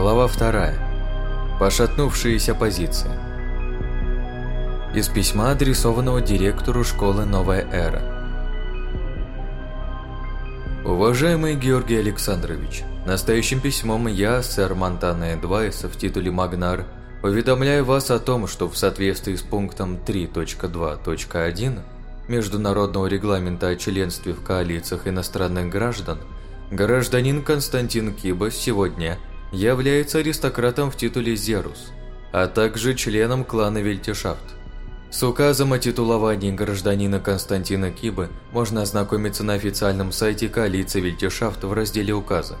Глава вторая. Пошатнувшиеся позиции. Из письма, адресованного директору школы «Новая эра». Уважаемый Георгий Александрович, настоящим письмом я, сэр Монтана Эдвайса в титуле Магнар, уведомляю вас о том, что в соответствии с пунктом 3.2.1 Международного регламента о членстве в коалициях иностранных граждан, гражданин Константин Кибас сегодня – является аристократом в титуле Зерус, а также членом клана Вельтишафт. С указом о титуловании гражданина Константина Кибы можно ознакомиться на официальном сайте коалиции Вельтишафт в разделе «Указа».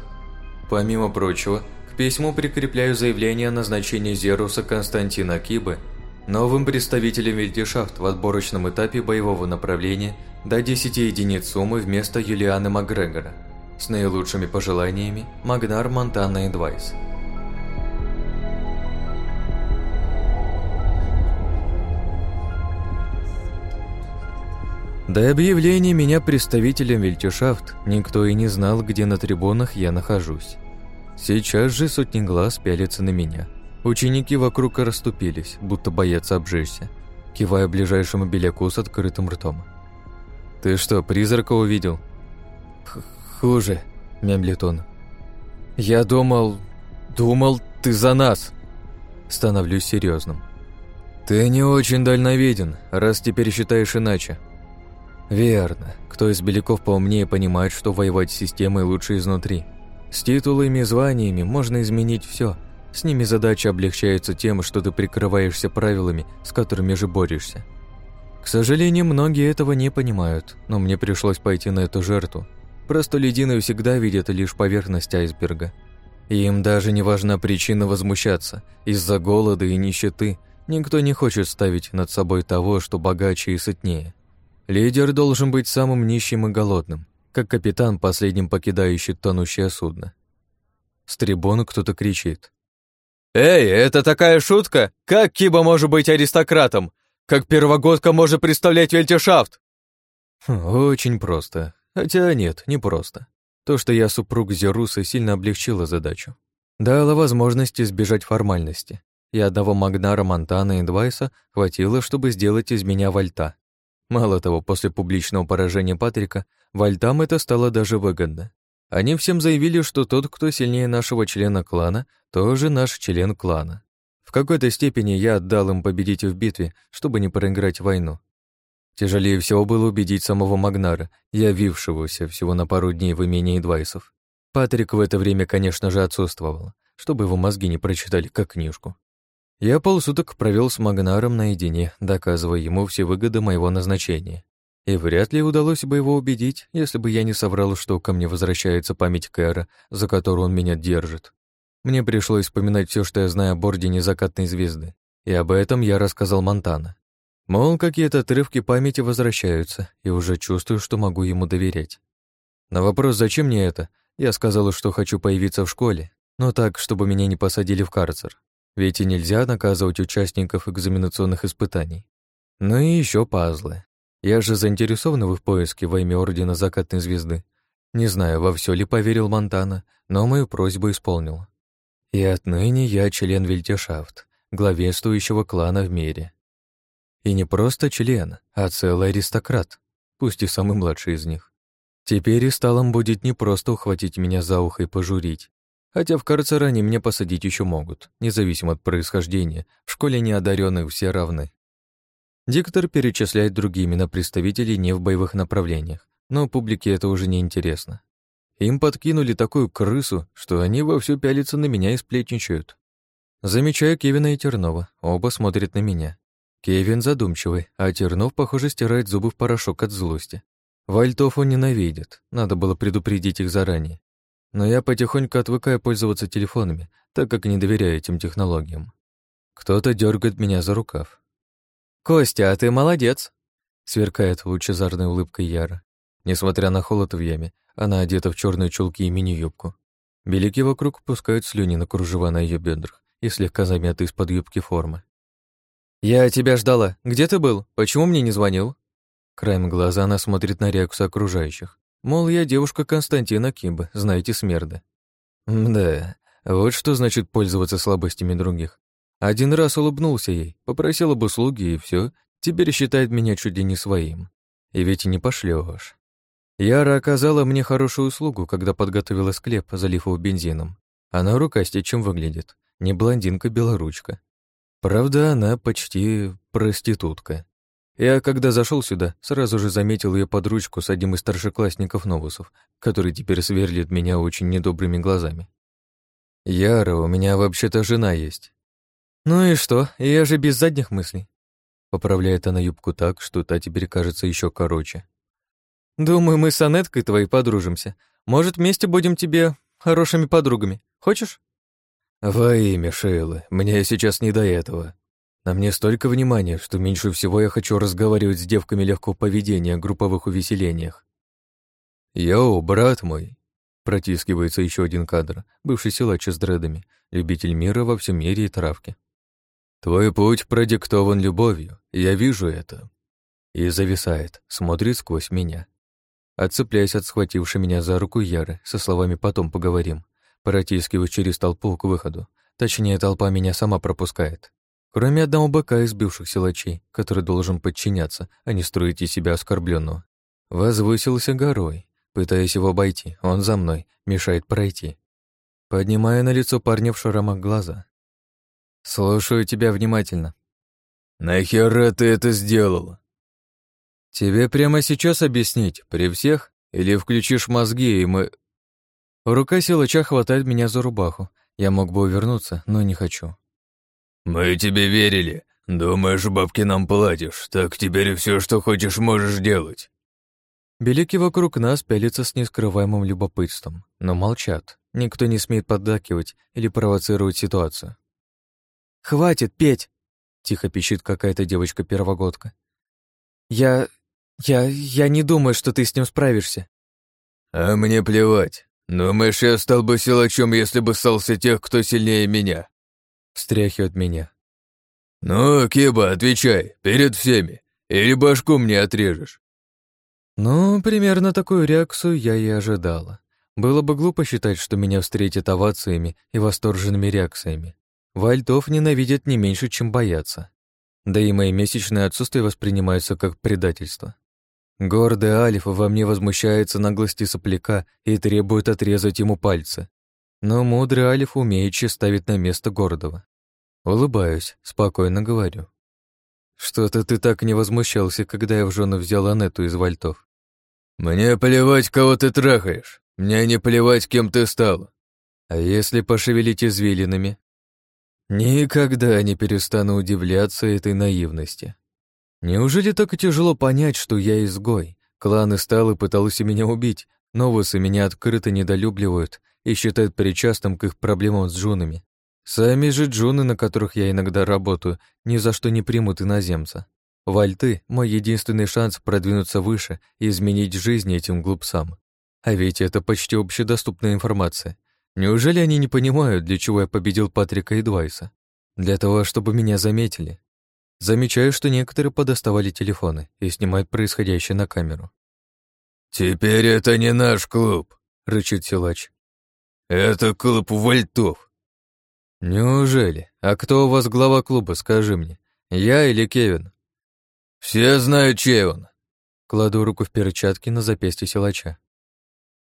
Помимо прочего, к письму прикрепляю заявление о назначении Зеруса Константина Кибы новым представителем Вельтишафт в отборочном этапе боевого направления до 10 единиц суммы вместо Юлианы Макгрегора. С наилучшими пожеланиями, Магнар Монтана Эдвайс. До объявления меня представителем Вельтюшафт никто и не знал, где на трибунах я нахожусь. Сейчас же сотни глаз пялятся на меня. Ученики вокруг расступились, будто боятся обжечься, кивая ближайшему беляку с открытым ртом. «Ты что, призрака увидел?» «Хуже», — мямлит он. «Я думал... думал, ты за нас!» Становлюсь серьезным. «Ты не очень дальновиден, раз теперь считаешь иначе». «Верно. Кто из беляков поумнее понимает, что воевать с системой лучше изнутри. С титулами и званиями можно изменить все. С ними задача облегчается тем, что ты прикрываешься правилами, с которыми же борешься. К сожалению, многие этого не понимают, но мне пришлось пойти на эту жертву, Простолюдины всегда видят лишь поверхность айсберга. И им даже не важна причина возмущаться. Из-за голода и нищеты никто не хочет ставить над собой того, что богаче и сытнее. Лидер должен быть самым нищим и голодным, как капитан, последним покидающий тонущее судно. С трибуны кто-то кричит. «Эй, это такая шутка? Как Киба может быть аристократом? Как первогодка может представлять Вельтешафт?» «Очень просто. Хотя нет, не просто. То, что я супруг Зеруса, сильно облегчило задачу. Дало возможность избежать формальности. И одного Магнара Монтана и Двайса хватило, чтобы сделать из меня вальта. Мало того, после публичного поражения Патрика, вальтам это стало даже выгодно. Они всем заявили, что тот, кто сильнее нашего члена клана, тоже наш член клана. В какой-то степени я отдал им победить в битве, чтобы не проиграть войну. Тяжелее всего было убедить самого Магнара, явившегося всего на пару дней в имении Двайсов. Патрик в это время, конечно же, отсутствовал, чтобы его мозги не прочитали как книжку. Я полсуток провел с Магнаром наедине, доказывая ему все выгоды моего назначения. И вряд ли удалось бы его убедить, если бы я не соврал, что ко мне возвращается память Кэра, за которую он меня держит. Мне пришлось вспоминать все, что я знаю об Ордене Закатной Звезды, и об этом я рассказал Монтана. Мол, какие-то отрывки памяти возвращаются, и уже чувствую, что могу ему доверять. На вопрос, зачем мне это, я сказала, что хочу появиться в школе, но так, чтобы меня не посадили в карцер. Ведь и нельзя наказывать участников экзаменационных испытаний. Ну и еще пазлы. Я же заинтересован в их поиске во имя Ордена Закатной Звезды. Не знаю, во все ли поверил Монтана, но мою просьбу исполнил. И отныне я член Вельтешафт, главенствующего клана в мире. И не просто член, а целый аристократ, пусть и самый младший из них. Теперь и сталом будет не просто ухватить меня за ухо и пожурить. Хотя в карцер они меня посадить еще могут, независимо от происхождения. В школе неодаренных все равны. Диктор перечисляет другие имена представителей не в боевых направлениях, но публике это уже не интересно. Им подкинули такую крысу, что они вовсю пялятся на меня и сплетничают. Замечаю Кевина и Тернова, оба смотрят на меня. Кевин задумчивый, а Тернов, похоже, стирает зубы в порошок от злости. Вальтов он ненавидит, надо было предупредить их заранее. Но я потихоньку отвыкаю пользоваться телефонами, так как не доверяю этим технологиям. Кто-то дергает меня за рукав. «Костя, а ты молодец!» сверкает лучезарной улыбкой Яра. Несмотря на холод в яме, она одета в черные чулки и мини-юбку. Беляки вокруг пускают слюни на кружева на ее бедрах и слегка замяты из-под юбки формы. «Я тебя ждала. Где ты был? Почему мне не звонил?» Краем глаза она смотрит на реакцию окружающих. Мол, я девушка Константина Кимба, знаете, смерда. Да, Вот что значит пользоваться слабостями других. Один раз улыбнулся ей, попросил об услуге, и все. Теперь считает меня чуть не своим. И ведь и не пошлёшь. Яра оказала мне хорошую услугу, когда подготовила склеп, залив его бензином. Она рукастее, чем выглядит. Не блондинка-белоручка. Правда, она почти проститутка. Я, когда зашел сюда, сразу же заметил ее под ручку с одним из старшеклассников Новусов, который теперь сверлит меня очень недобрыми глазами. «Яра, у меня вообще-то жена есть». «Ну и что? Я же без задних мыслей». Поправляет она юбку так, что та теперь кажется еще короче. «Думаю, мы с Анеткой твоей подружимся. Может, вместе будем тебе хорошими подругами. Хочешь?» «Во имя Шейлы, мне сейчас не до этого. На мне столько внимания, что меньше всего я хочу разговаривать с девками легкого поведения о групповых увеселениях. «Йоу, брат мой!» Протискивается еще один кадр, бывший силач с дредами, любитель мира во всем мире и травки. «Твой путь продиктован любовью, я вижу это». И зависает, смотрит сквозь меня. Отцепляясь от схватившей меня за руку Яры, со словами «потом поговорим», протискиваюсь через толпу к выходу. Точнее, толпа меня сама пропускает. Кроме одного быка из бывших силачей, который должен подчиняться, а не строить из себя оскорбленного. Возвысился горой, пытаясь его обойти. Он за мной, мешает пройти. Поднимая на лицо парня в шрамах глаза. «Слушаю тебя внимательно». «Нахера ты это сделала?» «Тебе прямо сейчас объяснить, при всех? Или включишь мозги, и мы...» Рука силача хватает меня за рубаху. Я мог бы увернуться, но не хочу. «Мы тебе верили. Думаешь, бабки нам платишь, так теперь все, что хочешь, можешь делать». Белики вокруг нас пялятся с нескрываемым любопытством, но молчат. Никто не смеет поддакивать или провоцировать ситуацию. «Хватит петь!» — тихо пищит какая-то девочка-первогодка. «Я... я... я не думаю, что ты с ним справишься». «А мне плевать. Думаешь, я стал бы силачом, если бы ссался тех, кто сильнее меня?» Стряхивает меня. «Ну, Киба, отвечай, перед всеми, или башку мне отрежешь?» Ну, примерно такую реакцию я и ожидала. Было бы глупо считать, что меня встретят овациями и восторженными реакциями. Вальтов ненавидят не меньше, чем боятся. Да и мои месячные отсутствия воспринимаются как предательство. Гордый Алиф во мне возмущается наглости сопляка и требует отрезать ему пальцы. Но мудрый Алиф умеючи ставит на место гордого. Улыбаюсь, спокойно говорю. Что-то ты так не возмущался, когда я в жену взял Анету из вальтов. Мне плевать, кого ты трахаешь. Мне не плевать, кем ты стал. А если пошевелить извилинами? Никогда не перестану удивляться этой наивности. Неужели так тяжело понять, что я изгой? Клан Исталы пытался меня убить, новосы меня открыто недолюбливают, и считают причастным к их проблемам с джунами. Сами же джуны, на которых я иногда работаю, ни за что не примут иноземца. Вальты — мой единственный шанс продвинуться выше и изменить жизнь этим глупцам. А ведь это почти общедоступная информация. Неужели они не понимают, для чего я победил Патрика и Двайса? Для того, чтобы меня заметили. Замечаю, что некоторые подоставали телефоны и снимают происходящее на камеру. «Теперь это не наш клуб», — рычит силач. «Это клуб вольтов». «Неужели? А кто у вас глава клуба, скажи мне? Я или Кевин?» «Все знают, чей он». Кладу руку в перчатки на запястье силача.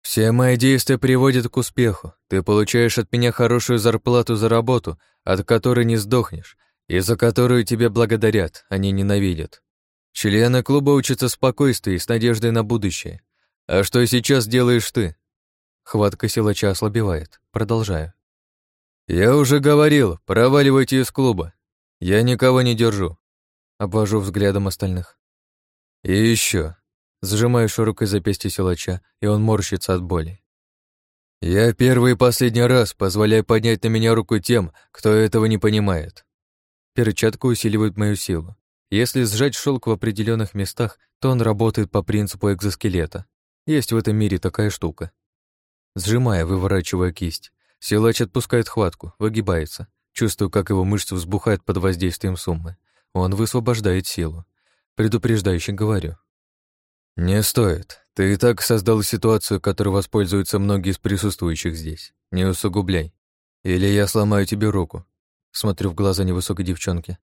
«Все мои действия приводят к успеху. Ты получаешь от меня хорошую зарплату за работу, от которой не сдохнешь, и за которую тебе благодарят, не ненавидят. Члены клуба учатся спокойствию и с надеждой на будущее. А что сейчас делаешь ты? Хватка силача ослабевает. Продолжаю. «Я уже говорил, проваливайте из клуба. Я никого не держу». Обвожу взглядом остальных. «И еще. Сжимаю широкой запястье силача, и он морщится от боли. «Я первый и последний раз позволяю поднять на меня руку тем, кто этого не понимает». Перчатка усиливает мою силу. Если сжать шелк в определенных местах, то он работает по принципу экзоскелета. Есть в этом мире такая штука. Сжимая, выворачивая кисть. Силач отпускает хватку, выгибается. Чувствую, как его мышцы взбухают под воздействием суммы. Он высвобождает силу. Предупреждающе говорю. «Не стоит. Ты и так создал ситуацию, которой воспользуются многие из присутствующих здесь. Не усугубляй». или я сломаю тебе руку. Смотрю в глаза невысокой девчонки.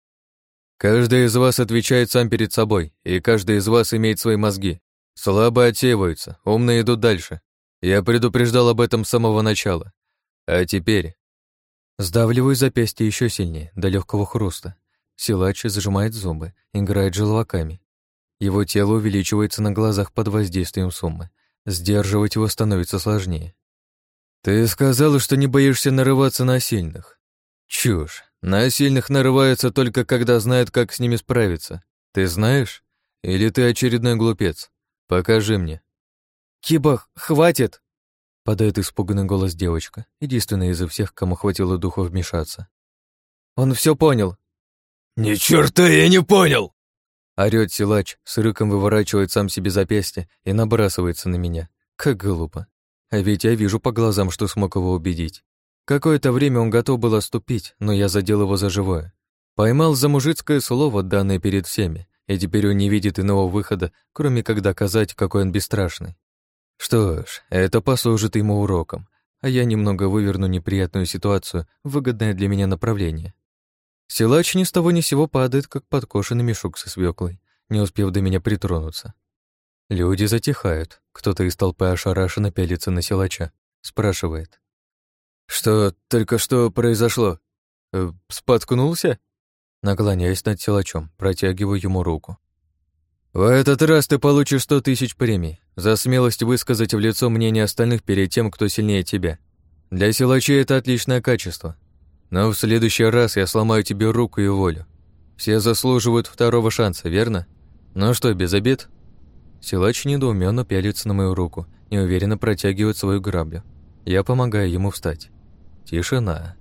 Каждый из вас отвечает сам перед собой, и каждый из вас имеет свои мозги. Слабо отсеиваются, умные идут дальше. Я предупреждал об этом с самого начала. А теперь... Сдавливаю запястье еще сильнее, до легкого хруста. Силач зажимает зубы, играет желваками. Его тело увеличивается на глазах под воздействием суммы. Сдерживать его становится сложнее. «Ты сказала, что не боишься нарываться на сильных. Чушь. На сильных нарываются только когда знают, как с ними справиться. Ты знаешь? Или ты очередной глупец? Покажи мне». «Киба, хватит!» Подает испуганный голос девочка, единственная из всех, кому хватило духа вмешаться. «Он все понял!» «Ни черта я не понял!» Орёт силач, с рыком выворачивает сам себе запястье и набрасывается на меня. Как глупо. А ведь я вижу по глазам, что смог его убедить. Какое-то время он готов был отступить, но я задел его за живое. Поймал за мужицкое слово, данное перед всеми, и теперь он не видит иного выхода, кроме как доказать, какой он бесстрашный. Что ж, это послужит ему уроком, а я немного выверну неприятную ситуацию в выгодное для меня направление. Силач ни с того ни сего падает, как подкошенный мешок со свеклой, не успев до меня притронуться. Люди затихают, кто-то из толпы ошарашенно пялится на силача, спрашивает. «Что только что произошло? Э, споткнулся?» Наклоняясь над силачом, протягиваю ему руку. «В этот раз ты получишь сто тысяч премий за смелость высказать в лицо мнение остальных перед тем, кто сильнее тебя. Для силачей это отличное качество. Но в следующий раз я сломаю тебе руку и волю. Все заслуживают второго шанса, верно? Ну что, без обид?» Силач недоуменно пялится на мою руку, неуверенно протягивает свою граблю. Я помогаю ему встать. Тишина.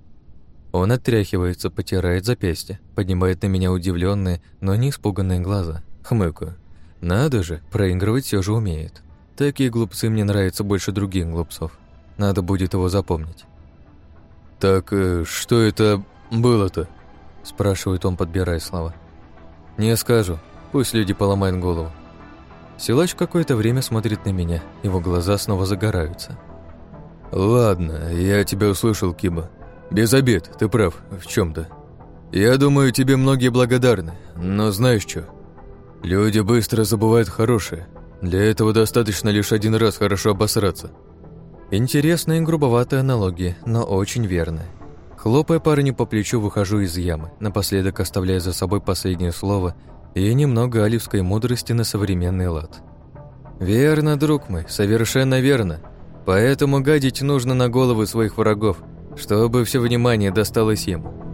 Он отряхивается, потирает запястье, поднимает на меня удивленные, но не испуганные глаза. Хмыкаю. Надо же, проигрывать все же умеет. Такие глупцы мне нравятся больше других глупцов. Надо будет его запомнить. «Так э, что это было-то?» спрашивает он, подбирая слова. «Не скажу. Пусть люди поломают голову». Силач какое-то время смотрит на меня, его глаза снова загораются. «Ладно, я тебя услышал, Киба. Без обид, ты прав в чем то Я думаю, тебе многие благодарны, но знаешь что? Люди быстро забывают хорошее. Для этого достаточно лишь один раз хорошо обосраться. Интересная и грубоватая аналогия, но очень верная. Хлопая парню по плечу, выхожу из ямы, напоследок оставляя за собой последнее слово и немного аливской мудрости на современный лад. «Верно, друг мой, совершенно верно. Поэтому гадить нужно на головы своих врагов, чтобы все внимание досталось ему».